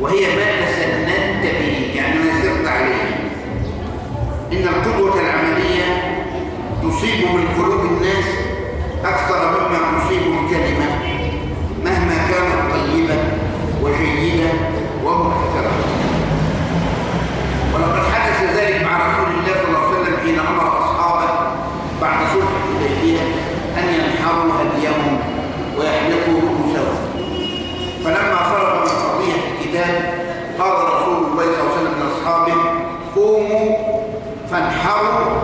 وهي ما تسننت به يعني ما عليه إن القدوة العملية تصيب من قلوب الناس أكثر مما تصيب الكلمة مهما كانت طيبة وجيدة ومؤثرة ولقد حدث ذلك مع رسول الله صلى الله عليه وسلم حين أمر أصحابه بعد صلح الحديبية أن ينحروا هديهم ويحلقوا رؤوسهم فلما فرغ من قضية الكتاب قال رسول الله صلى الله عليه وسلم لأصحابه قوموا فانحروا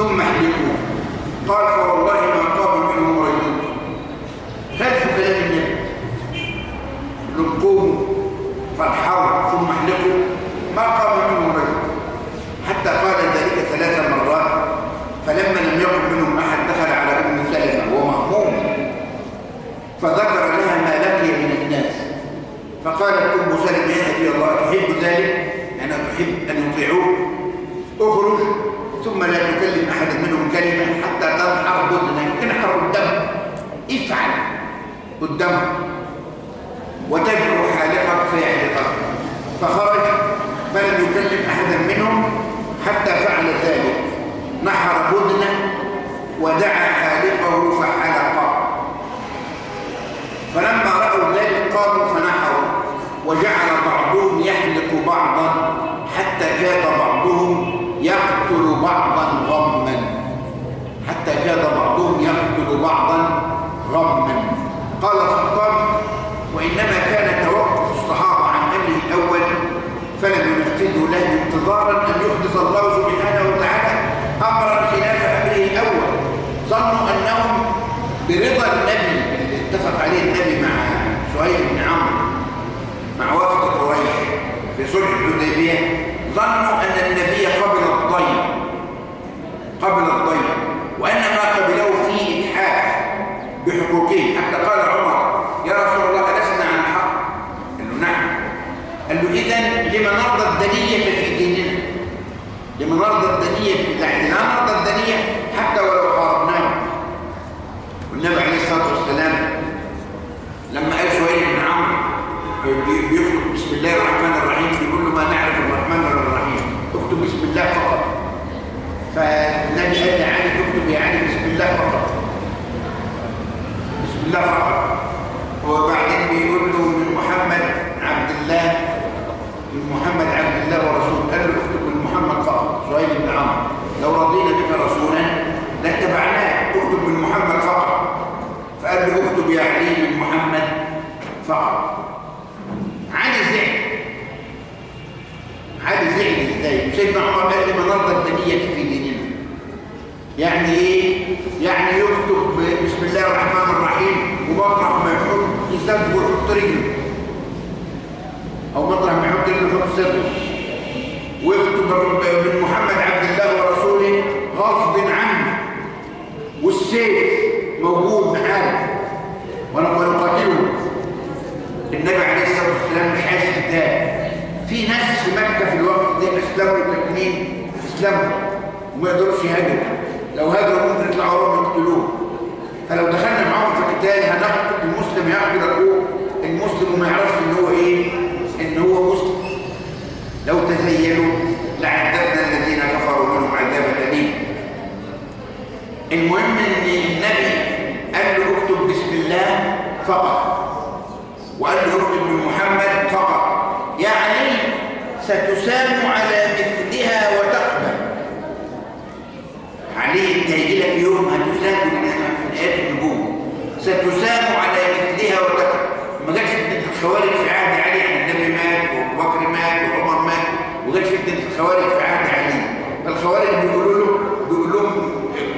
ثم احلقوا قال فوالله ما قام منهم رجل. خلف كلام النبي؟ لهم قوموا ثم احلقوا ما قام منهم رجل. حتى قال ذلك ثلاث مرات. فلما لم يقم منهم أحد دخل على أم سلمة وهو مهموم فذكر لها ما لقي من الناس. فقالت أم سلمة يا نبي الله تحب ذلك؟ أنا تحب أن يطيعوك. أخرج. ثم لا تكلم أحد منهم كلمة حتى تنحر بدنك انحر قدام افعل قدامه وتدعو حالقك فيحلقك فخرج فلم يكلم احدا منهم حتى فعل ذلك. نحر بدنه ودعا حالقه فحلق. فلما رأوا ذلك قاموا فنحروا. وجعل بعضهم يحلق بعضا حتى كاد بعضهم يقتل بعضا غما حتى كاد بعضهم يقتل بعضا غما. قال الخطاب وإنما كان توقف الصحابة عن أمره الأول فلم ينفذوا له انتظارا أن يحدث الله سبحانه وتعالى. أمرا خلاف أمره الأول. ظنوا أنهم برضا النبي اللي اتفق عليه النبي مع سهيل بن عمرو مع وفد قريش في صلح الحديبية. ظنوا أن النبي قبل الضيف قبل الضيف. بحقوقهم حتى قال عمر يا رسول الله ألسنا عن الحق. قال له نعم. قال له إذن لما نرضى الدنية في ديننا لما نرضى الدنية في يعني لا نرضى الدنية حتى ولو حاربناه. والنبي عليه الصلاة والسلام لما قال سهيل بن عمرو بيكتب بسم الله الرحمن الرحيم بيقول له ما نعرف الرحمن الرحيم اكتب بسم الله فقط. فالنبي قال لي اكتب يا علي بسم الله فقط. الله فقط بيقول له من محمد عبد الله من محمد عبد الله ورسوله قال له اكتب من محمد فقط سهيل بن عمرو. لو رضينا بك رسولا لاتبعناه اكتب من محمد فقط. فقال له اكتب يا من محمد فقط. علي زعل علي زعل إزاي؟ سيدنا عمر قال لي ما نرضى الدنية في ديننا. يعني إيه؟ يعني يكتب بسم الله الرحمن الرحيم ومطرح ما يحط يسد ويحط رجله. أو مطرح ما يحط رجله يحط صدره ويكتب من محمد عبد الله ورسوله غصب عنه. والسيف موجود معاه ونقاتله النبي عليه الصلاة والسلام مش عايز في ناس في مكة في الوقت ده أسلموا تكمين اسلموا وما يقدروش يهاجروا. لو هاجروا ممكن يطلعوا وراهم يقتلوه فلو دخلنا معاهم في القتال هنقتل المسلم يقتل اخوه المسلم وما يعرفش إن هو إيه؟ إن هو مسلم. لو تزينوا لعذبنا الذين كفروا منهم عذابا أليم. المهم إن النبي قال له اكتب بسم الله فقط. وقال له اكتب من محمد فقط. يا علي ستسام على مثلها وتقبل علي هيجي لك يوم هتسام من ايات النبوة. ستسام على مثلها وتقبل ما جاتش فتنه الخوارج في عهد علي يعني النبي مات وابو بكر مات وعمر مات وجاتش فتنه الخوارج في عهد علي. فالخوارج بيقولوا له بيقول لهم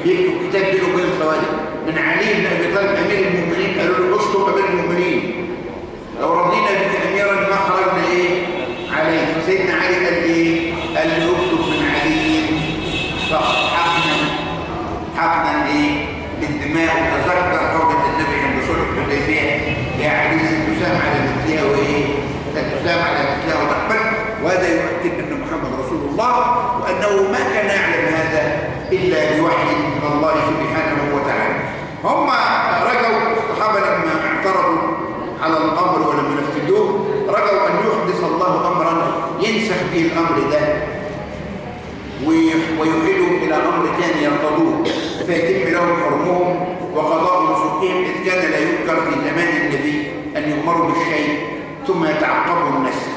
بيكتب كتاب بينه وبين الخوارج. من علي بن أبي طالب أمير المؤمنين قالوا له اشطب أمير المؤمنين. لو رضينا بك أميرا ما خرجنا إيه؟ عليه فسيدنا علي قال إيه؟ قال له حقنا إيه للدماء وتذكر قولة النبي عند صلح الحديبية. يا عزيز تسام على مثلها وإيه تسام على مثلها وتقبل. وهذا يؤكد أن محمد رسول الله وأنه ما كان يعلم هذا إلا بوحي من الله سبحانه وتعالى. هم رجوا الصحابة لما اعترضوا على الأمر ولم ينفذوه رجوا أن يحدث الله امرا ينسخ به الأمر ده ويحيله إلى أمر ثاني يرتضوه. فيتم لهم حرمهم وقضاء نسكهم إذ كان لا يذكر في زمان النبي أن يؤمروا بالشيء ثم يتعقبوا النسخ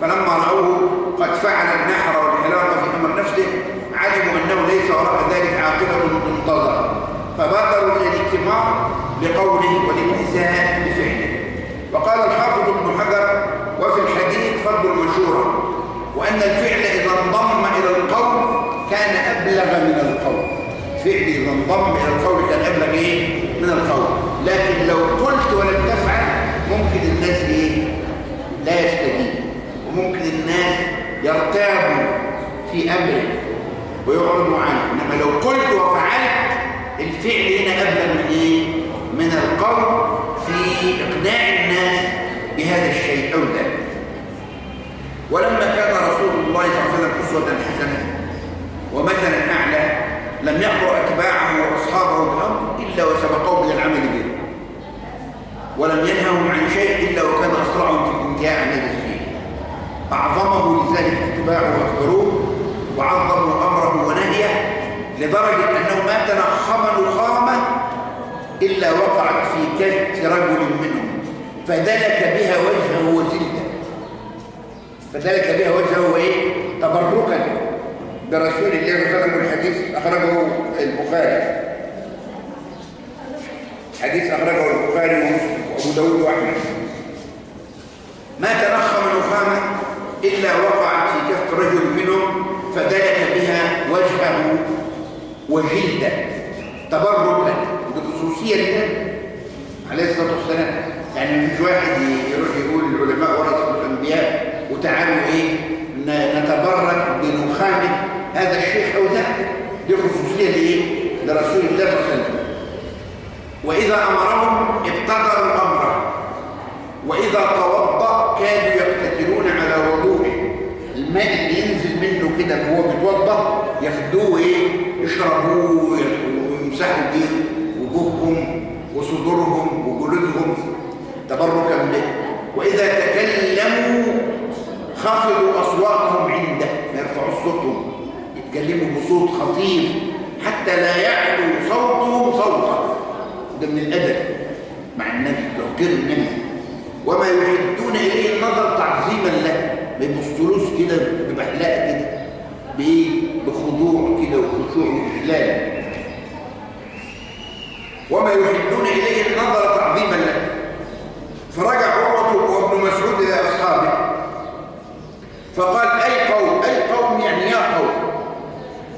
فلما رأوه قد فعل النحر والحلاقة في أمر نفسه علموا أنه ليس وراء ذلك عاقبة تنتظر فبادروا إلى الاجتماع بقوله والانتزاع بفعله وقال الحافظ ابن حجر وفي الحديث فرد المشورة وأن الفعل إذا انضم إلى القول كان أبلغ من القول. فعل إذا انضم إلى القول كان أبلغ إيه؟ من القول لكن لو قلت ولم تفعل ممكن الناس إيه؟ لا يستجيب وممكن الناس يرتابوا في أمره ويعرضوا عنه إنما لو قلت وفعلت الفعل هنا أبلغ من إيه؟ من القول في إقناع الناس بهذا الشيء أو ذلك ولما كان رسول الله صلى الله عليه وسلم أسوة حسنة ومثلا أعلى لم يأمر أتباعه وأصحابه بالأمر إلا وسبقوه إلى العمل به. ولم ينههم عن شيء إلا وكان أسرعهم في الانتهاء عن هذا الشيء. أعظمه لذلك اتباعه وأكبروه وعظموا أمره ونهيه لدرجة أنه ما تنخم نخامة إلا وقعت في كف رجل منهم. فدلك بها وجهه وجلده فدلك بها وجهه وإيه؟ تبركا. برسول الله صلى الله عليه وسلم الحديث أخرجه البخاري. حديث أخرجه البخاري ومسلم وأبو داود وأحمد. ما تنخم نخامة إلا وقعت في كف رجل منهم فدلك بها وجهه وجلده تبركا بخصوصية لله. عليه الصلاة والسلام. يعني مش واحد يروح يقول العلماء ورثة الأنبياء وتعالوا إيه؟ نتبرك بنخامة هذا الشيخ أو ذاك دي خصوصية لإيه؟ لرسول الله صلى الله عليه وسلم. وإذا أمرهم ابتدروا أمره وإذا توضأ كانوا يقتتلون على وضوءه الماء اللي ينزل منه كده وهو بيتوضأ ياخدوه إيه؟ يشربوه ويمسحوا بيه وجوههم وصدورهم وجلودهم. تبركا به. وإذا تكلموا خفضوا أصواتهم عنده ما يرفعوا صوتهم. يتكلموا بصوت خطير حتى لا يعلو صوته ده من الأدب مع النبي توقير النبي. وما يحدون إليه النظر تعظيما له. ما يبصلوش كده ببحلاء كده بخضوع كده وخشوع وإجلال. وما يحدون إليه النظر تعظيما له. فرجع عروة وابن مسعود إلى أصحابه. فقال أي قوم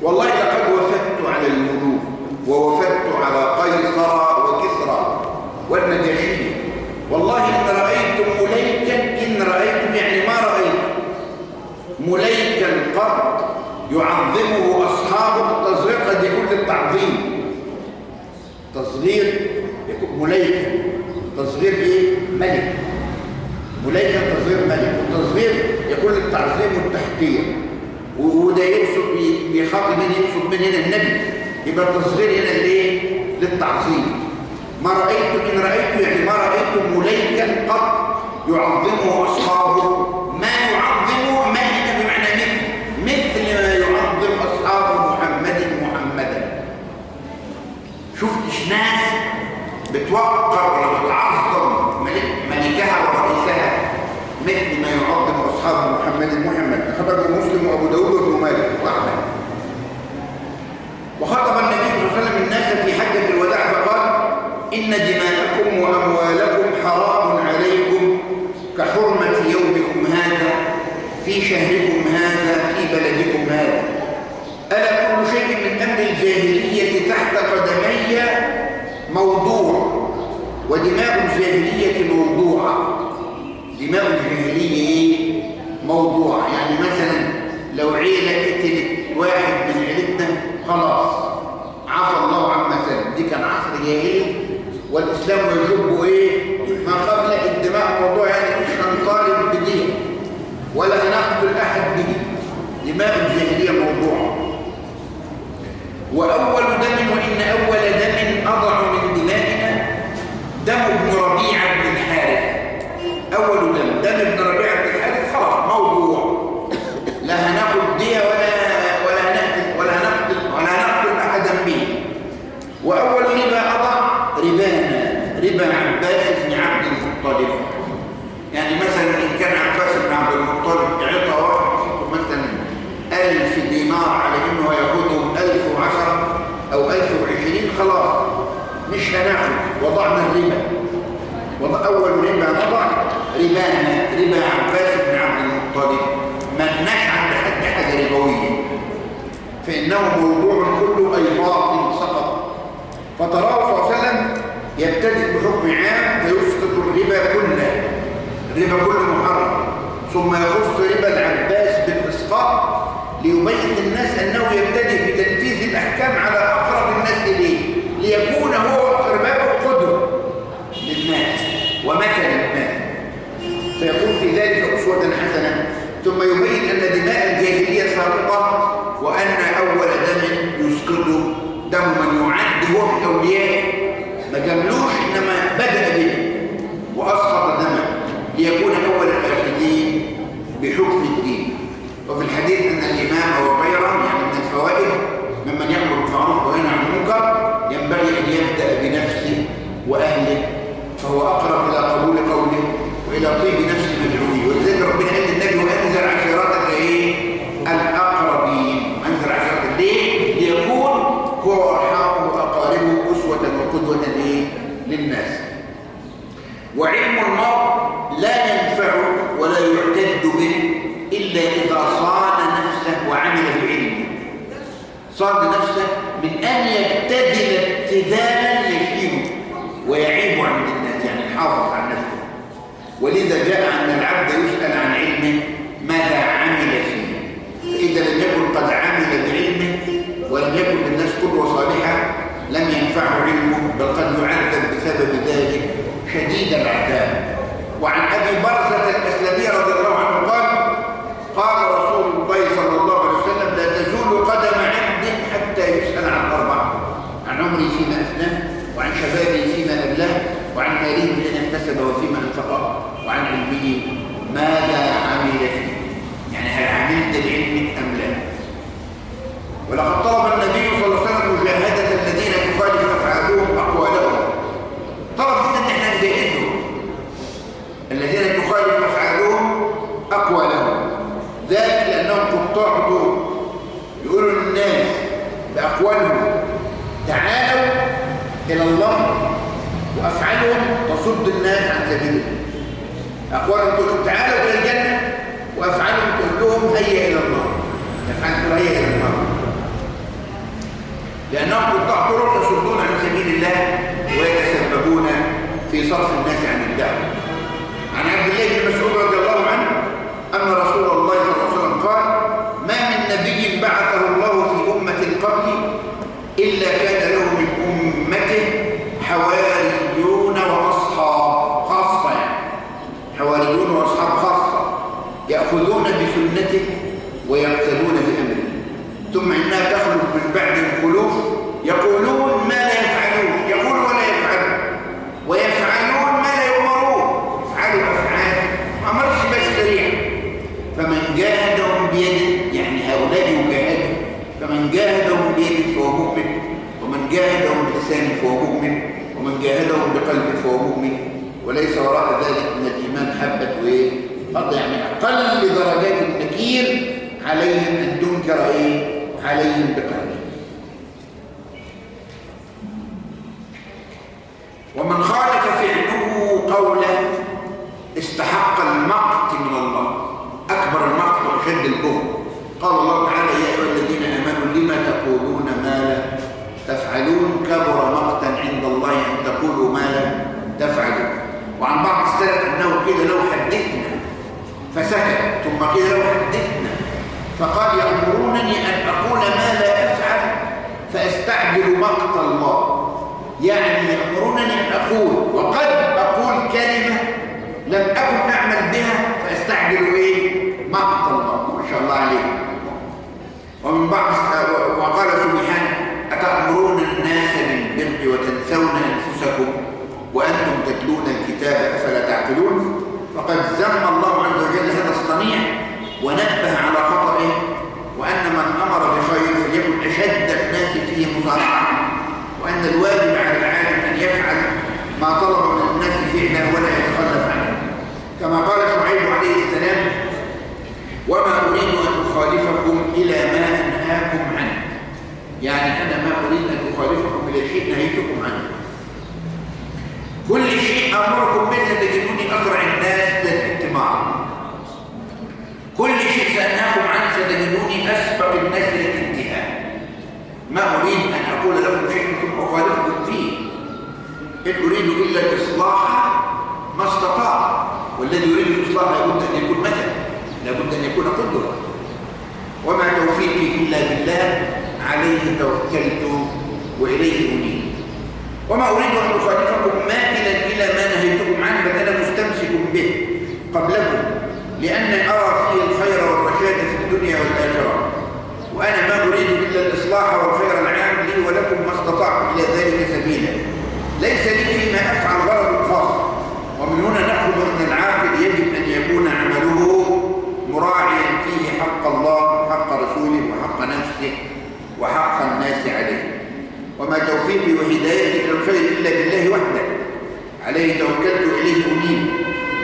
والله لقد وفدت على الملوك ووفدت على قيصر وكسرى والنجاشي والله إن رأيت مليكا إن رأيت يعني ما رأيت مليكا قط يعظمه أصحابه التصغير دي كل التعظيم تصغير مليكا. تصغير إيه؟ ملك. مليكا تصغير ملك. والتصغير يكون للتعظيم والتحقير وده يقصد بيخاطب من يقصد من هنا النبي. يبقى التصغير هنا الايه للتعظيم. ما رأيت إن رأيت يعني ما رأيت مليكا قط يعظمه أصحابه. ما يعظمه ما هنا بمعنى مثل. مثل ما يعظم أصحاب محمد محمدا. شفتش ناس بتوقر ولا بتعظم ملكها ورئيسها مثل ما يعظم أصحاب محمد محمد. خبر مسلم وأبو داود وابن مالك وأحمد. وخطب النبي صلى الله عليه وسلم الناس في حجة الوداع فقال إن دماءكم وأموالكم حرام عليكم كحرمة يومكم هذا في شهركم هذا في بلدكم هذا ألا كل شيء من أمر الجاهلية تحت قدمي موضوع ودماء الجاهلية موضوعة دماء الجاهلية إيه؟ موضوع يعني مثلا لو عيلة قتلت واحد خلاص. عفى الله عما سلم دي كان عصر جاهلي. والإسلام يجب إيه؟ ما قبل الدماء موضوع يعني مش هنطالب بديه ولا نقتل أحد به. دماء الجاهلية موضوع. وأول دم وإن أول دم أضع من دمائنا دم ابن ربيعة بن الحارث أول دم دم ابن ربيعة بن الحارث خلاص موضوع ربانا ربا عباس بن عبد المطلب. لناش عند حد حاجة ربوية. فإنه موضوع كله أي باطل سقط. فتراه صلى الله عليه وسلم يبتدئ بحكم عام فيسقط الربا كله. الربا كله محرم. ثم يخص ربا العباس بالإسقاط ليبين الناس أنه يبتدئ بتنفيذ الأحكام على أقرب الناس إليه. ليكون هو أقرباء قدوة للناس ومثل للناس فيكون في ذلك أسوة حسنة. ثم يبين أن دماء الجاهلية سابقة وأن أول دم يسقطه دم من يعد هو من أوليائه ما جملوش إنما بدأ به وأسقط دمه ليكون أول الآخذين بحكم الدين. وفي الحديث أن الإمام هو غيره يعني من الفوائد ممن يأمر بالمعروف وينهى عن المنكر ينبغي أن يبدأ بنفسه وأهله فهو أقرب إلى قبول قوله وإلى طيب نفس مدعوه ولذلك ربنا قال للنبي وأنزل عشيرتك إيه؟ الأقربين أنزل عشيرتك ليه؟ ليكون هو وأرحامه وأقاربه أسوة وقدوة إيه؟ للناس وعلم المرء لا ينفع ولا يعتد به إلا إذا صان نفسه وعمل بعلمه صان نفسه من أن يبتذل ابتذالا يشيبه ويعيب عند الناس يعني يحافظ عن نفسه ولذا جاء أن العبد يسأل عن علمه ماذا عمل فيه فإذا لم يكن قد عمل بعلمه ولم يكن للناس قدوة صالحة لم ينفعه علمه بل قد يعذب بسبب ذلك شديد العذاب. وعن أبي برزة الأسلمي رضي الله عنه قال قال رسول الله صلى الله عليه وسلم لا تزول قدم عبد حتى يسأل عن أربعة. عن عمره فيما أفناه وعن شبابه فيما أبلاه وعن ماله من اكتسب وفيما أنفقه وعن علمه ماذا عمل فيه يعني هل عملت بعلمك أم لا ولقد طلب النبي صلى الله عليه وسلم مجاهدة الذين تخالف أفعالهم أقوالهم طلب منا أن إحنا نجاهدهم الذين تخالف أفعالهم أقوالهم ذلك لأنهم قطاع طرق يقولوا للناس بأقوالهم تعالوا إلى الله وأفعالهم تصد الناس عن سبيله أقوالهم تقول تعالوا إلى الجنة وأفعالهم تقول لهم هيا إلى الله أفعالهم هيا إلى الله لأنهم قطاع طرق يصدون عن سبيل الله ويتسببون في صرف الناس عن الدعوة. عن عبد الله بن مسعود رضي الله عنه أن رسول الله صلى الله عليه وسلم قال ما من نبي بعثه الله في أمة قبلي إلا كان له من أمته حواريون وأصحاب خاصة يعني حواريون وأصحاب خاصة يأخذون بسنته ويقتلون بأمره ثم إنها تخلق من بعد الخلوف يقولون ما لا يفعلون يقول ولا يفعلون ويفعلون ما لا يؤمرون يفعلوا أفعال ما أمرش بس سريع فمن جاهدهم بيده يعني هؤلاء يجاهدوا فمن جاهدهم بيده فهو مؤمن ومن جاهدهم بلسانه فهو مؤمن ومن جاهدهم بقلبه فهو مؤمن. وليس وراء ذلك من الإيمان حبة وإيه؟ قد يعني أقل درجات النكير عليهم أن تنكر إيه؟ عليهم بقلبه ومن خالف فعله قوله استحق المقت من الله أكبر المقت وأشد البغض قال الله تعالى يا أيها الذين آمنوا لما تقولون ما لا تفعلون كبر مقتا عند الله أن تقولوا ما لا تفعلون وعن بعض السلف أنه قيل لو حدثنا فسكت ثم قيل لو حدثنا فقال يأمرونني أن أقول ما لا أفعل فأستعجل مقت الله. يعني يأمرونني أن أقول وقد أقول كلمة لم أكن أعمل بها فأستعجل إيه؟ مقت الله. ما شاء الله عليه. ومن بعض وقال سبحانه أتأمرون الناس بالبر وتنسون أنفسكم وأنتم تتلون الكتاب أفلا تعقلون؟ فقد ذم الله عز وجل هذا الصنيع ونبه على خطئه وأن من أمر بخير فليكن أشد الناس فيه مصارعة. وأن الواجب على العالم أن يفعل ما طلب من الناس فعله ولا يتخلف عنه. كما قال شعيب عليه السلام وما أريد أن أخالفكم إلى ما أنهاكم عنه. يعني أنا ما أريد أن أخالفكم إلى شيء نهيتكم عنه. كل شيء أمركم به ستجدوني أسرع الناس كل شيء سأنهاكم عنه ستجدوني أسبق الناس للانتهاء ما أريد أن أقول لكم شيء أخالفكم فيه. إن أريد إلا الإصلاح ما استطاع. والذي يريد الإصلاح لابد أن يكون مثل لابد أن يكون قدوة. وما توفيقي إلا بالله عليه توكلت وإليه اميل. وما أريد أن أخالفكم مائلا إلى ما نهيتكم عنه بل أنا مستمسك به. قبلكم لأني أرى فيه الخير والرشاد في الدنيا والآخرة. وأنا ما أريد إلا الإصلاح والخير العام لي ولكم ما استطعت إلى ذلك سبيلا. ليس لي فيما أفعل غرض خاص. ومن هنا نأخذ أن العاقل يجب أن يكون عمله مراعيا فيه حق الله حق رسوله وحق نفسه وحق الناس عليه وما توفيقي وهدايتي إلى الخير إلا بالله وحده عليه توكلت إليه أنيب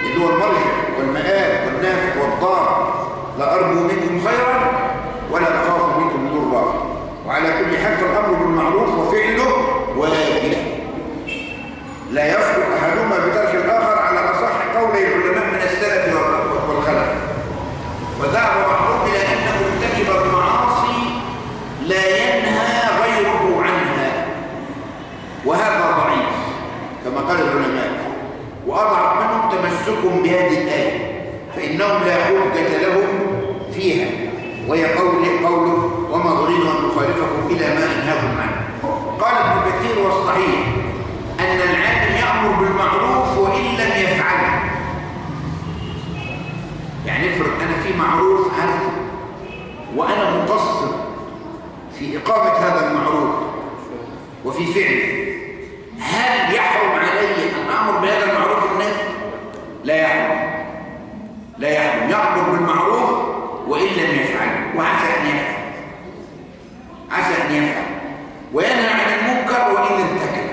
اللي هو المرجع والمآب والنافع والضار لا أرجو منكم خيرا ولا أخاف منكم ضرا وعلى كل حال فالأمر بالمعروف وفعله واجب لا يصلح أحدهما بترك الآخر على أصح قولي العلماء من السلف والخلف وذهب بعضهم إلى أن مرتكب المعاصي لا ينهى غيره عنها وهذا ضعيف كما قال العلماء وأضعف منهم تمسك بهذه الآية فإنهم لا حجة لهم فيها وهي قول قوله وما أريد أن أخالفكم إلى ما أنهاكم عنه قال ابن كثير والصحيح أن العالم يأمر بالمعروف وإن لم يفعله يعني افرض أنا في معروف هل وأنا مقصر في إقامة هذا المعروف وفي فعله هل يحرم علي أن أمر بهذا المعروف الناس؟ لا يحرم لا يحرم يأمر بالمعروف وإن لم يفعله وعسى أن يفعل عسى أن يفعل وينهى عن المنكر وإن ارتكب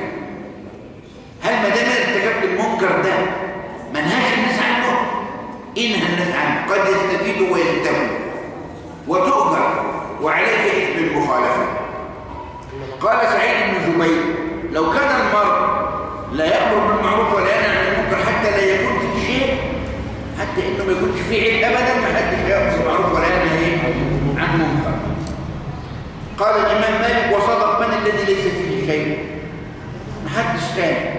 هل ما دام ارتكبت المنكر ده ما نهاش الناس عنه انهى الناس عنه قد يستفيدوا وينتهوا وتؤجر وعليك إثم المخالفة قال جبير لو كان المرء لا يأمر بالمعروف ولا ينهى عن المنكر حتى لا يكون في شيء حتى إنه ما يكونش في عيب ابدا ما حدش يأمر بالمعروف ولا ينهى عن المنكر. قال الإمام مالك وصدق من الذي ليس فيه شيء؟ ما حدش ثاني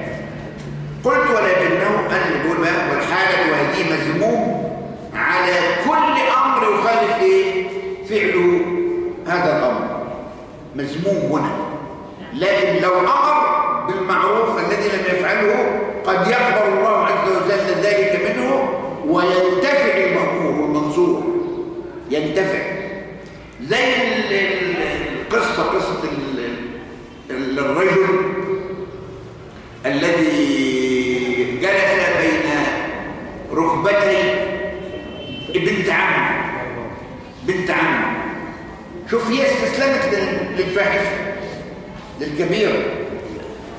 قلت ولكنه أنا بقول بقى والحاله وهذه مذموم على كل أمر يخالف إيه فعله هذا الأمر. مذموم هنا. لكن لو أمر بالمعروف الذي لم يفعله قد يقبل الله عز وجل ذلك منه وينتفع المأمور والمنصور ينتفع. زي القصة قصة الرجل الذي جلس بين ركبتي بنت عمه. بنت عمه. شوف هي استسلمت للفاحشة. للكبيرة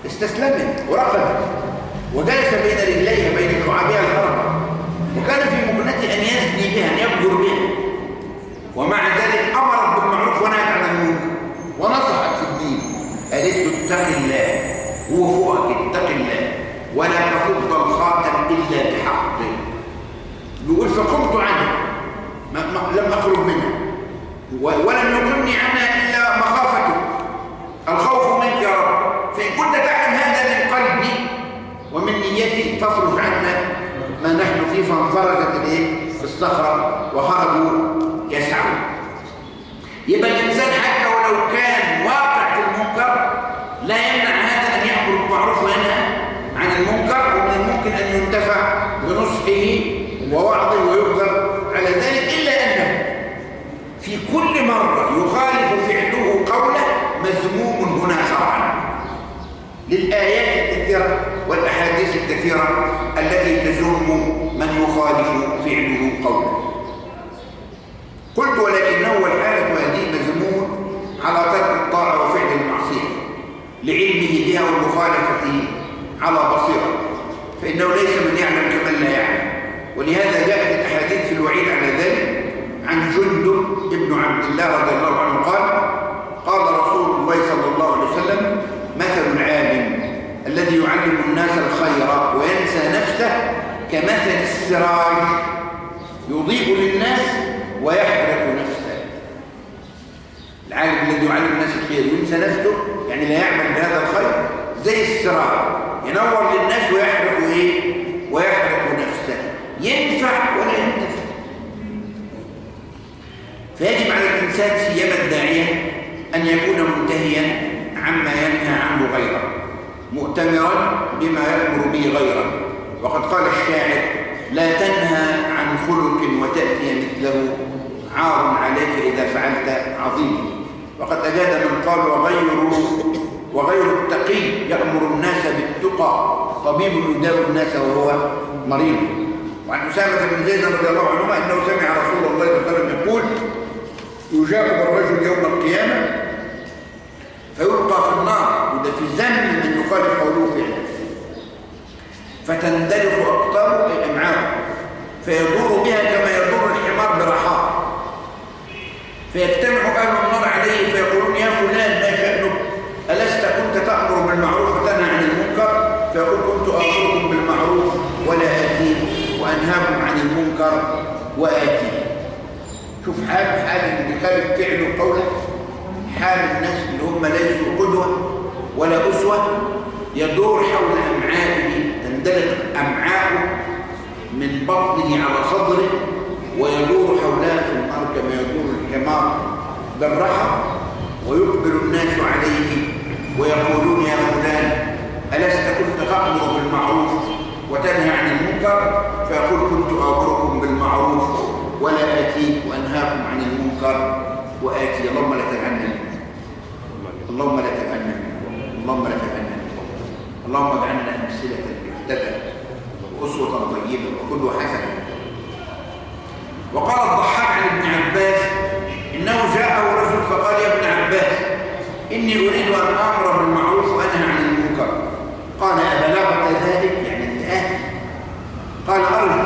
استسلمت ورقبت وجلس بين رجليها بين شعابها الأربع وكان في مكنته أن يزني بها أن يفجر بها. ومع ذلك أمرت بالمعروف ونهت عن المنكر. ونصحت في الدين. قالت له اتق الله؟ هو فوقك اتق الله. ولا تفض الخاتم إلا بحقه يقول فقمت عنها لم أخرج منها ولم يقمني عنها إلا مخافته الخوف منك يا رب فإن كنت تعلم هذا من قلبي ومن نيتي فاصرف عنا ما نحن فيه فانفرجت الإيه؟ الصخرة وخرجوا يسعون. يبقى الإنسان حتى ولو كان واقع في المنكر لا يمنع هذا أن يأمر بالمعروف وينهى عن المنكر ومن الممكن أن ينتفع بنصحه ووعظه ويقدر على ذلك إلا أنه في كل مرة يخالف فعله قوله مذموم هنا شرعا للآيات الكثيرة والأحاديث الكثيرة التي تزم من يخالف فعله قوله. قلت ولكنه والحالة هذه مذموم على ترك الطاعة وفعل المعصية لعلمه بها والمخالفة على بصيرة. فإنه ليس من يعلم كمن لا يعلم. ولهذا جاءت الأحاديث في الوعيد على ذلك عن جندب ابن عبد الله رضي الله عنه قال قال رسول الله صلى الله عليه وسلم مثل العالم الذي يعلم الناس الخير وينسى نفسه كمثل السراج يضيء للناس ويحرق نفسه. العالم الذي يعلم الناس الخير وينسى نفسه؟ يعني لا يعمل بهذا الخير؟ زي السراج ينور للناس ويحرق إيه؟ ويحرق نفسه. ينفع ولا ينتفع فيجب على الإنسان سيما الداعية أن يكون منتهيا عما ينهى عنه غيره. مؤتمرا بما يأمر به غيره. وقد قال الشاعر لا تنهى عن خلق وتأتي مثله عار عليك إذا فعلت عظيم. وقد أجاد من قال وغير وغير التقي يأمر الناس بالتقى طبيب يداوي الناس وهو مريض. وعن أسامة بن زيد رضي الله عنهما أنه سمع رسول الله صلى الله عليه وسلم يقول يجاب بالرجل يوم القيامة فيلقى في النار وده في ذم من يخالف قوله فعله فتندلق أقطاره أي فيدور بها كما يدور الحمار برحاه فيجتمع أهل النار عليه فيقولون يا فلان ما شأنك؟ ألست كنت تأمر بالمعروف وتنهى عن المنكر؟ فيقول كنت أمركم بالمعروف ولا آتيه وأنهاكم عن المنكر وآتيه شوف حال حال اللي بيخالف فعله وقوله حال الناس اللي هم ليسوا قدوة ولا أسوة يدور حول أمعائه تندلق أمعاؤه من بطنه على صدره ويدور حولها في النار كما يدور الحمار بالرحى ويقبل الناس عليه ويقولون يا فلان ألست كنت تأمر بالمعروف وتنهى عن المنكر؟ فيقول كنت أمركم بالمعروف ولا آتيك وأنهاكم عن المنكر وآتي اللهم لا تجعلنا اللهم لا تجعلنا اللهم لا تجعلنا اللهم اجعلنا أمثلة يهتدى وأسوة طيبة وكل حسنة وقال الضحاك عن ابن عباس إنه جاءه رجل فقال يا ابن عباس إني أريد أن أمر بالمعروف وأنهى عن المنكر. قال أبلغت ذلك يعني انتهى. قال أرجو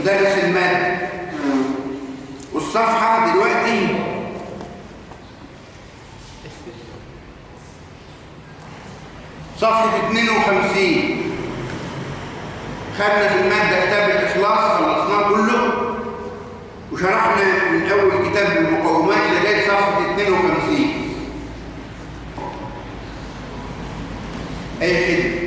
مدرس المادة. والصفحة دلوقتي صفحة 52 خدنا في المادة كتاب الإخلاص خلصناه كله وشرحنا من أول كتاب المقومات لغاية صفحة 52 أي خدمة؟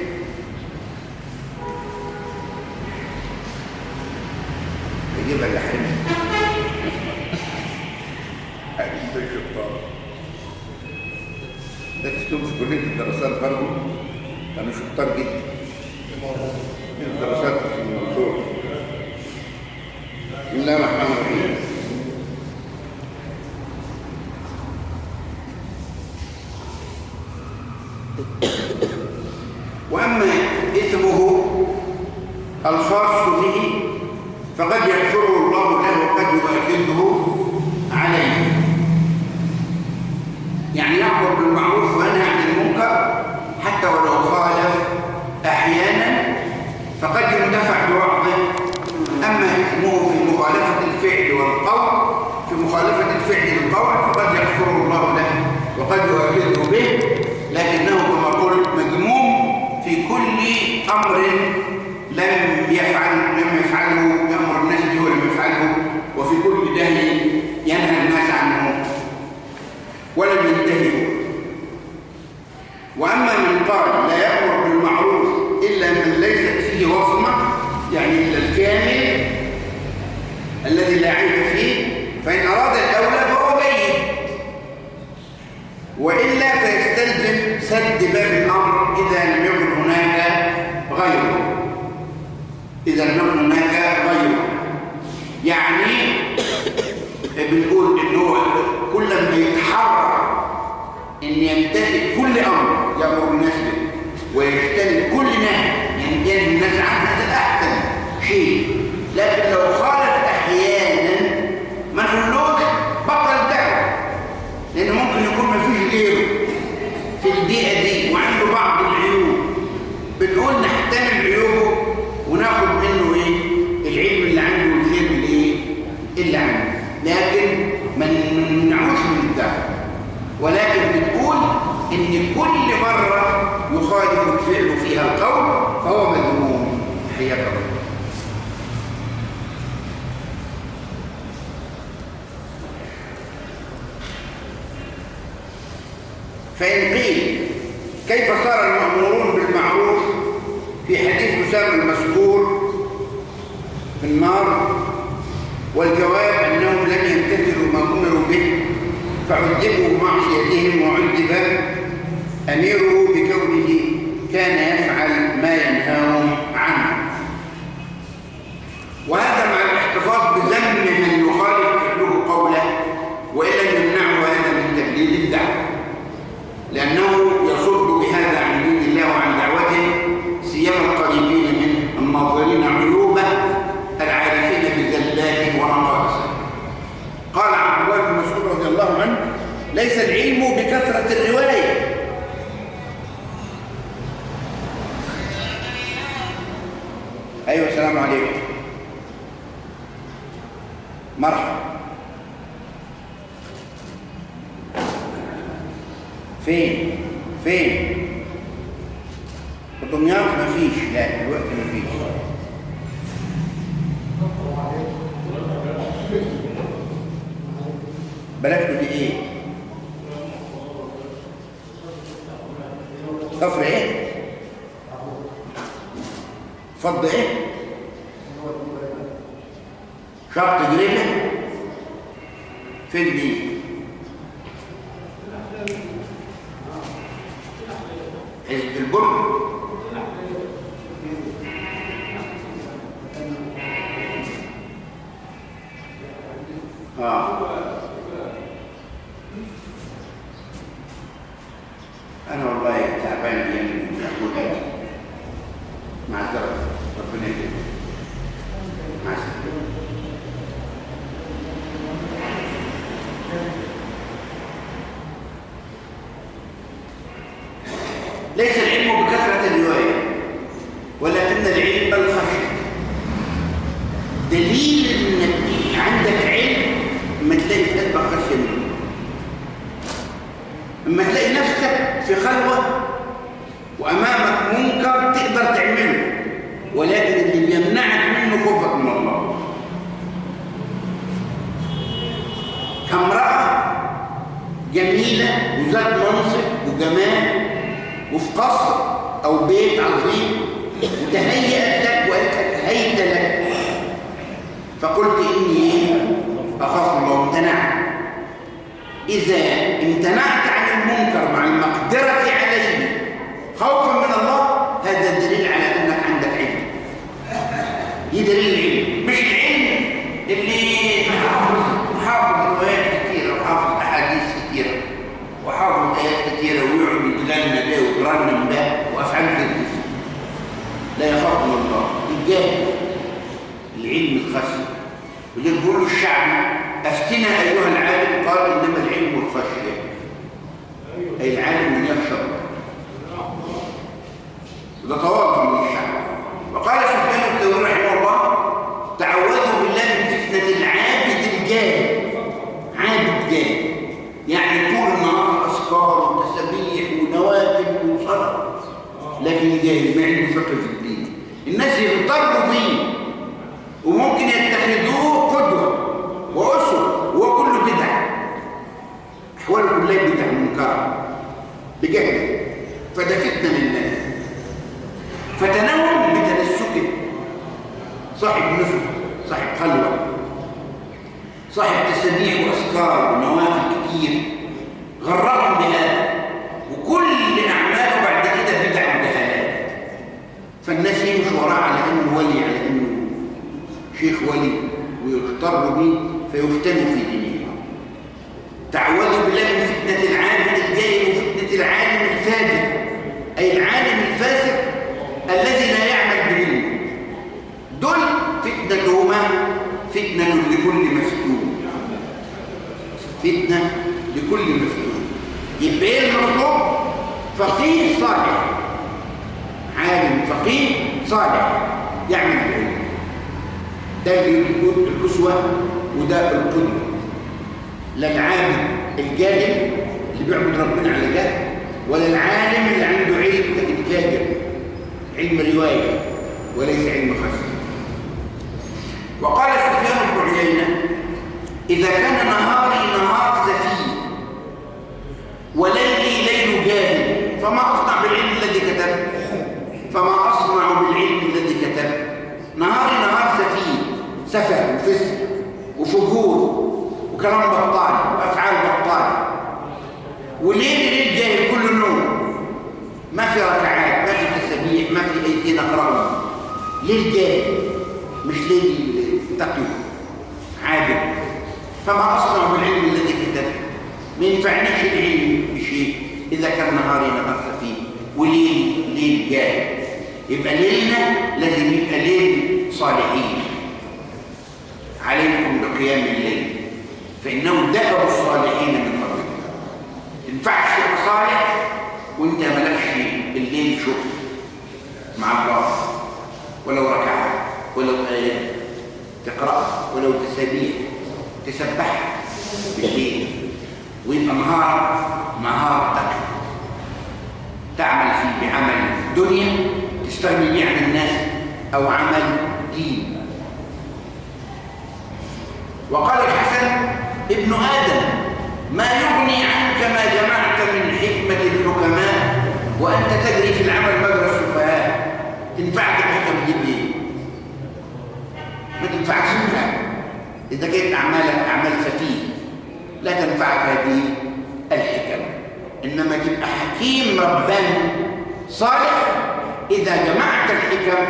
أميره بكونه كان لكن جاهل ما عنده فقه في الدين. الناس يغتروا به. وممكن يتخذوه قدوة وأسوة وهو كله بدعة. أحواله كلها بدعة منكرة. بجهل فده فتنة للناس. فتنوم بتنسكه صاحب نسك صاحب خلوة. صاحب تسبيح وأذكار ونوافل كتير. غرهم بهذا وكل أعماله بعد كده بدع وجهالات فالناس يمشوا وراه على أنه ولي على أنه شيخ ولي ويغتروا به فيفتنوا في دينهم تعوذوا بالله من فتنة العالم الجاهل وفتنة العالم الفاجر أي العالم الفاسق الذي لا يعمل بعلمه. دول فتنتهما فتنة لكل مفتون. فتنة لكل مفتون. يبقى إيه المطلوب؟ فقيه صالح. عالم فقيه صالح يعمل بعلمه ده اللي يكون الأسوة وده القدوة. لا العابد الجاهل اللي بيعبد ربنا على جهل ولا العالم اللي عنده علم لكن جاهل علم رواية وليس علم خشب وقال سفيان بن عيينة إذا كان نهاري نهار سفيه وليلي ليل جاهل فما أصنع فما أصنع بالعلم الذي كتب. نهاري نهار سفيه سفه وفسق وفجور وكلام بطال وأفعال بطال. وليل ليل جاهل كل نوم. ما في ركعات ما في تسبيح ما في ايتين اقراهم ليل جاهل مش ليل تقي عابد فما أصنع بالعلم الذي كتب. ما ينفعنيش العلم بشيء إذا كان نهاري نهار سفيه. وليل ليل جاهل يبقى ليلنا لازم يبقى ليل صالحين. عليكم بقيام الليل. فإنه دأب الصالحين من قبلكم. تنفعش تبقى صالح وانت مالكش الليل شغل مع الله. ولو ركعات ولو آيات تقرأ ولو تسبيح تسبح بالليل. ويبقى نهار نهار تعمل فيه بعمل دنيا تستغني بيه عن الناس أو عمل دين. وقال الحسن ابن آدم ما يغني عنك ما جمعت من حكمة الحكماء وأنت تجري في العمل مجرى السفهاء تنفعك الحكم دي بإيه؟ ما تنفعكش منها. إذا كانت أعمالك أعمال فتيه لا تنفعك هذه الحكم. إنما تبقى حكيم رباني صالح إذا جمعت الحكم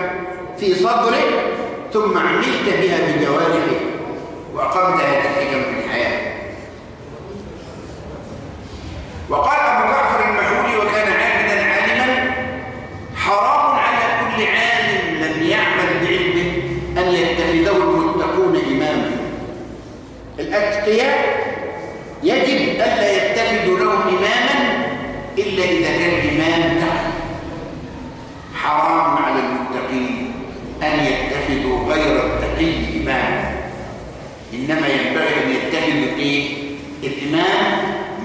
في صدرك ثم عملت بها بجوارحك وأقمت هذه الحكم في الحياة. وقال أبو جعفر المحولي وكان عابدا عالما حرام على كل عالم لم يعمل بعلمه أن يتخذه المتقون إماما. الأتقياء يجب ألا يتخذوا لهم إماما إلا إذا كان إمام تقي حرام على المتقين أن يتخذوا غير التقي إماما. إنما ينبغي أن يتخذوا إيه؟ الإمام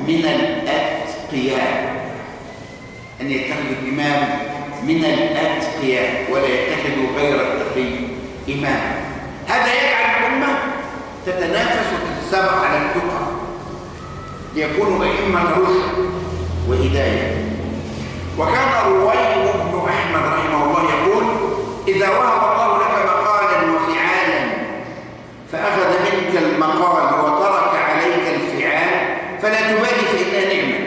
من الأتقياء. أن يتخذوا الإمام من الأتقياء ولا يتخذوا غير التقي إماما. هذا يجعل الأمة تتنافس وتتسابق على التقى. ليكونوا أئمة رشد وهداية. وكان بن أحمد رحمه الله يقول إذا وهب الله لك مقالا وفعالا فأخذ منك المقال وترك عليك الفعال فلا تبالي فإنها نعمة.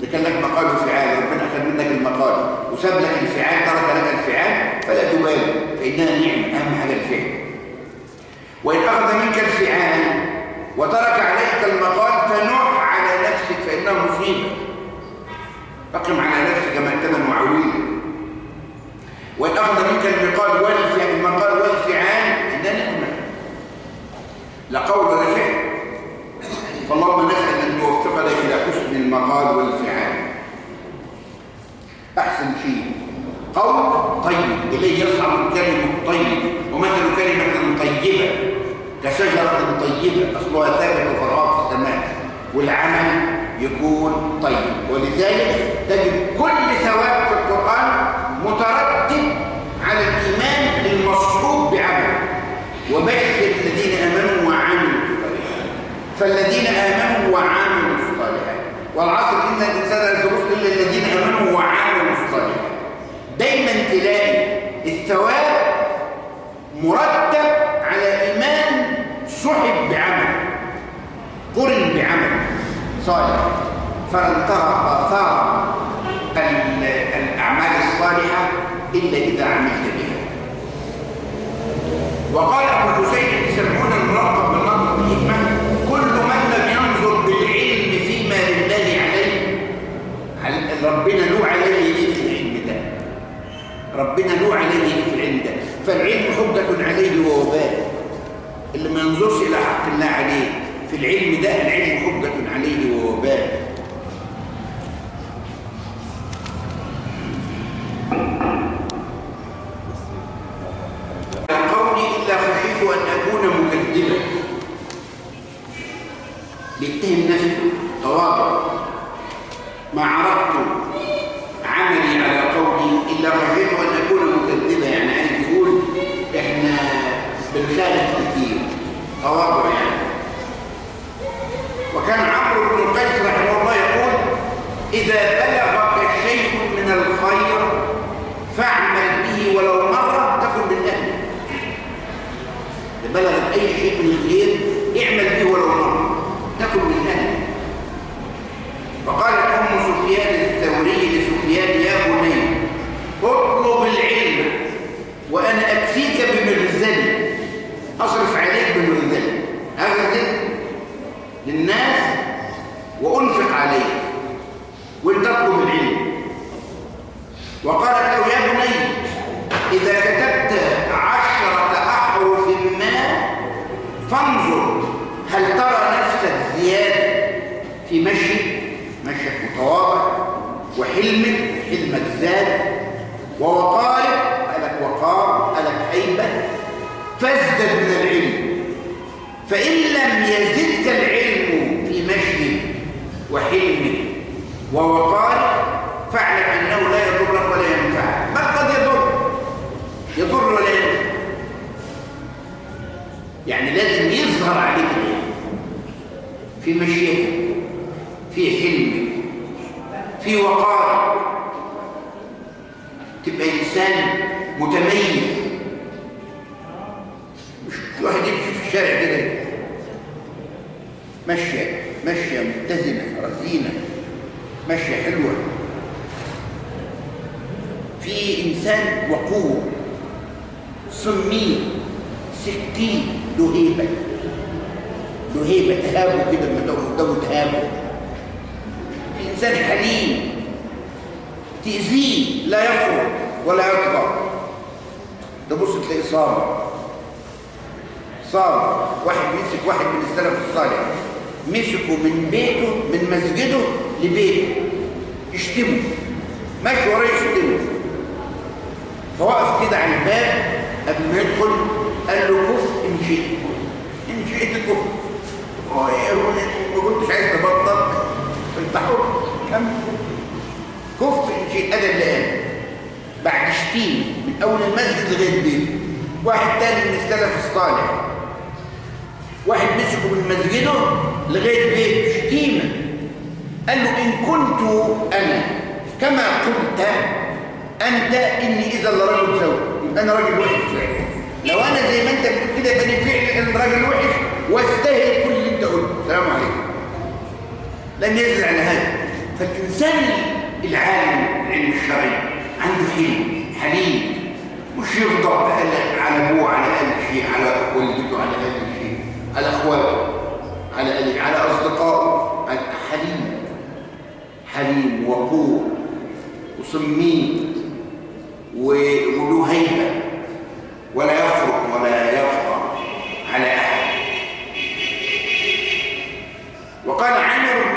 إذا كان لك مقال وفعال ربنا أخذ منك المقال وساب لك الفعال ترك لك الفعال فلا تبالي فإنها نعمة أهم حاجة الفعل. وإن أخذ منك الفعال وترك عليك المقال فنوح على نفسك فإنه مصيبة أقم على نفسك مأتما وعويلا والأفضل منك المقال والفعل المقال والفعال أن نعمل لا قول ولا فعل. فاللهم نسأل أن توفقنا إلى حسن المقال والفعال. أحسن شيء. قول طيب. إليه يصعب الكلمة الطيب. ومثل كلمة طيبة. كشجرة طيبة. أصلها ثابت وفراغ في السماء. والعمل يكون طيب. ولذلك تجد كل ثواب في القرآن متردد فالذين آمنوا وعملوا الصالحات. والعصر إن الإنسان لفي إلا الذين آمنوا وعملوا الصالحات. دايما تلاقي الثواب مرتب على إيمان صحب بعمل. قرن بعمل. صالح. فلن ترى آثار الأعمال الصالحة إلا إذا عملت بها. وقال أبو حسين يسمون المراقب بالنظر ربنا له عليه إيه في العلم ده. ربنا له عليه إيه في العلم ده. فالعلم حجة عليه ووبال اللي ما ينظرش إلى حق الله عليه في العلم ده العلم حجة عليه ووبال قولي إلا خشيت أن أكون مكذبا بيتهم نفسه تواضع ما عرضت عملي على قولي إلا خشيت أن أكون مكذبا يعني عايز يقول إحنا بنخالف كتير تواضع يعني وكان عمرو بن القيس رحمه الله يقول إذا بلغك شيء من الخير فاعمل به ولو مرة تكن من أهله إذا بلغت أي شيء من الخير اعمل به ولو مرة تكن من أهله وقالت أم سفيان الثوري لسفيان يا بني اطلب العلم وأنا أكفيك بمرزلي أصرف عليك بمرزلي هذا كده للناس وأنفق عليه وانت اطلب العلم وقالت له يا بني إذا كتبت عشرة أحرف ما فانظر هل ترى نفسك زيادة في مشيك مشيك متواضع وحلمك حلمك زاد ووقارك ألك وقار ألك هيبة فازدد من العلم. فإن لم يزدك العلم في مشيك وحلمك ووقارك فاعلم أنه لا يضرك ولا ينفعك ما قد يضر؟ يضر ولا ينفع. يعني لازم يظهر عليك العلم. في مشيتك في حلمك في وقارك. إنسان متميز. مش واحد يمشي في الشارع كده. ماشية ماشية متزنة رزينة. ماشية حلوة. في إنسان وقور صميم سكين. له هيبة له هيبة تهابه كده لما قدامه تهابه في إنسان حليم. تأذيه لا يفرق ولا يطغى ده بص تلاقيه صابر صابر واحد مسك واحد من السلف الصالح. مسكه من بيته من مسجده لبيته. يشتمه. ماشي وراه يشتمه. فوقف كده على الباب قبل ما يدخل قال له كف ان شئت ان شئت كف ما كنتش عايز تبطل. انت حر كم كف ان شئت أنا اللي قال بعد شتيم من أول المسجد لغايه بيته واحد تاني من السلف الصالح. واحد مسكه من مسجده لغايه بيته شتيمه قال له إن كنت أنا كما قلت أنت إني إذا لرجل سوء يبقى أنا راجل وحش. لو أنا زي ما أنت بتقول كده أنا فعلا راجل وحش واستاهل كل اللي أنت قلته. السلام عليكم. لم يزل على هذا فالإنسان العالم العلم الشرعي عنده حلم حليم. مش يرضى على أبوه على أقل شيء على والدته على أقل شيء على أخواته على على أصدقائه. حليم. حليم وقور وصميم وله هيبة. ولا يفرق ولا يفقى على أحد. وقال عامر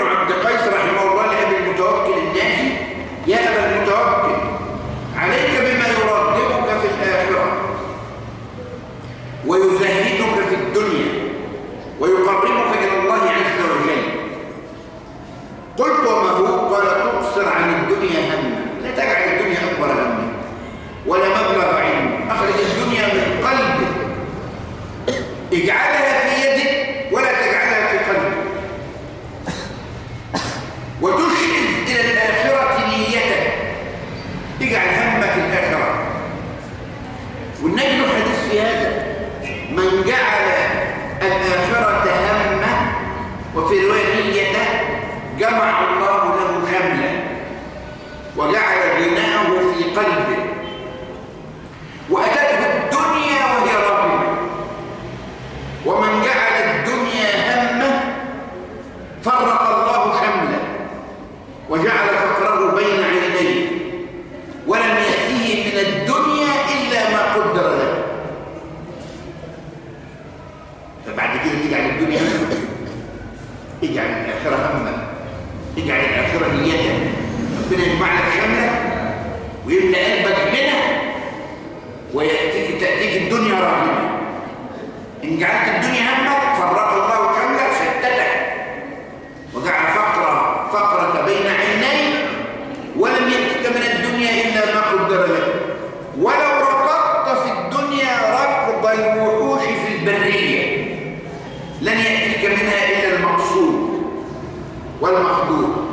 والمقدور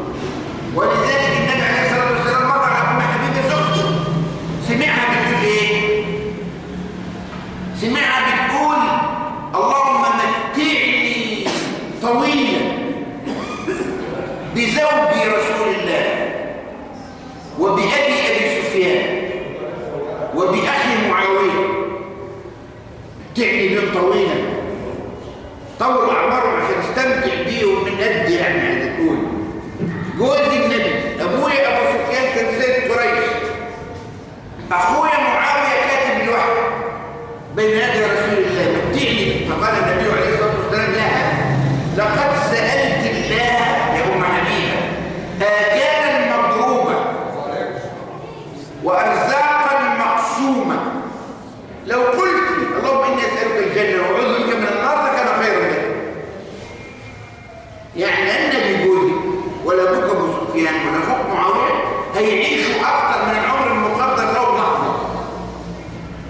ولذلك النبي عليه الصلاة والسلام مر على أم حبيبة زوجته سمعها بتقول إيه؟ سمعها بتقول اللهم متعني طويلا بزوجي رسول الله وبأبي أبي سفيان وبأخي معاوية متعني بهم طويلا طول أعمارهم عشان استمتع بيهم من قد يعني عايز تقول جوز النبي أبويا أبو سفيان كان سيد قريش أخويا معاوية كاتب الوحي بين يدي رسول الله متعني فقال النبي عليه الصلاة والسلام لها لقد سألت الله يا أم حبيبة آجالا مضروبة وأرزاقا مقسومة لو قلت اللهم إني أسألك الجنة وأعوذ بك من النار لكان خيرا لك يعني النبي جوزي ولا أبوك أبو سفيان ولا أخوك معاوية هيعيشوا أكثر من العمر المقدر لو لحظة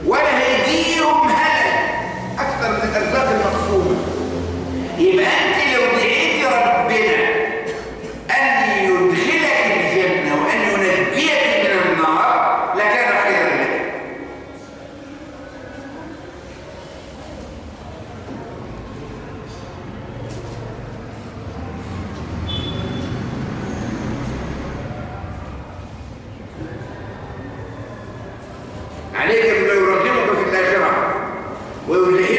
ولا هيجيهم هلل أكثر من الأرزاق المقسومة يبقى أنت لو دعيت ربنا أن يدخلك الجنة وأن ينجيك من النار لكان خيرا لك عليك بما يرغبك في الآخرة. ويزهدك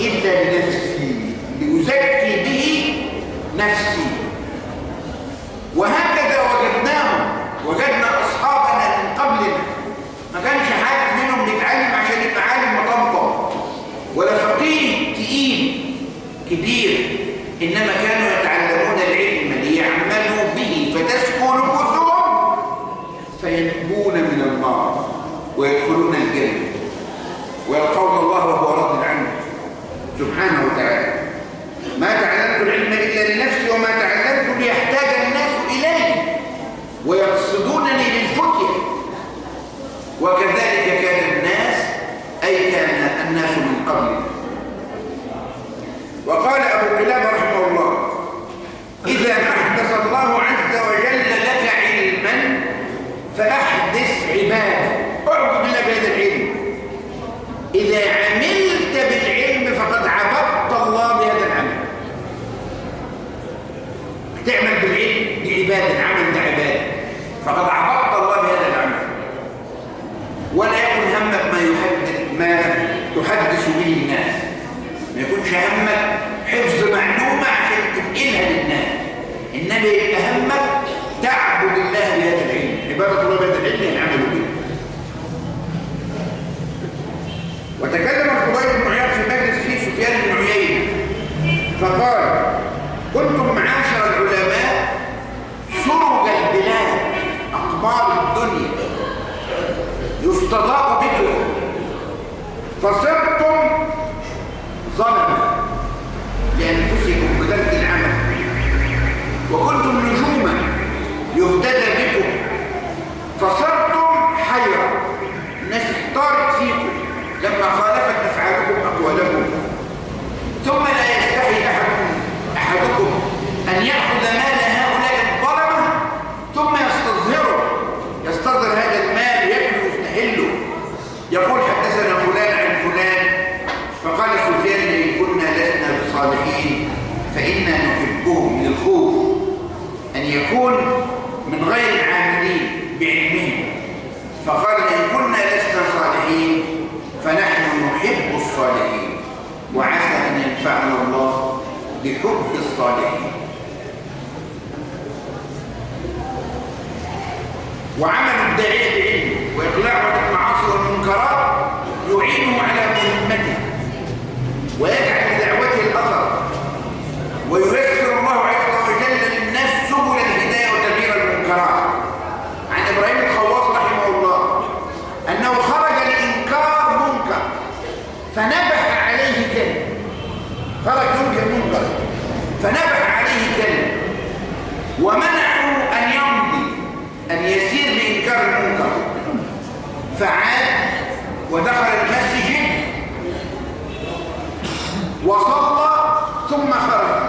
إلا لنفسي لأزكي به نفسي. أخبار الدنيا. يستضاء بكم. فصرتم ظلما لأنفسكم بذلك العمل. وكنتم يكون من غير العاملين بعلمهم فقال إن كنا لسنا صالحين فنحن نحب الصالحين. وعسى أن ينفعنا الله بحب الصالحين. وعمل الداعية بعلمه وإقلاع عن المعاصي والمنكرات يعينه على مهمته. ويجعل ودخل المسجد. وصلى ثم خرج.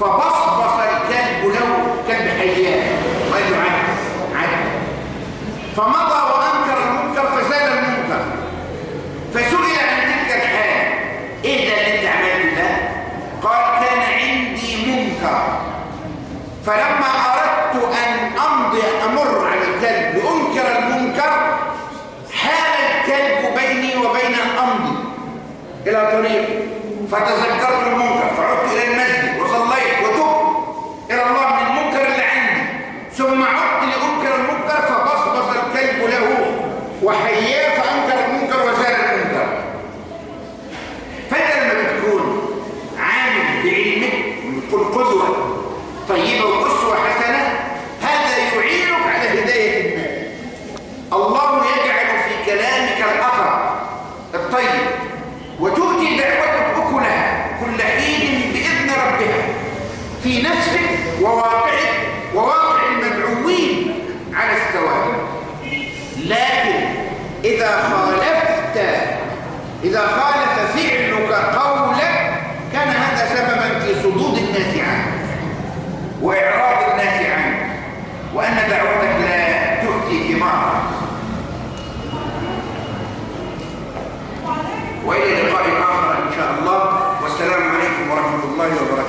فبصبص الكلب له كلب حيان رجل عنه فمضى فتذكرت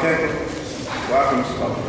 آخر إن شاء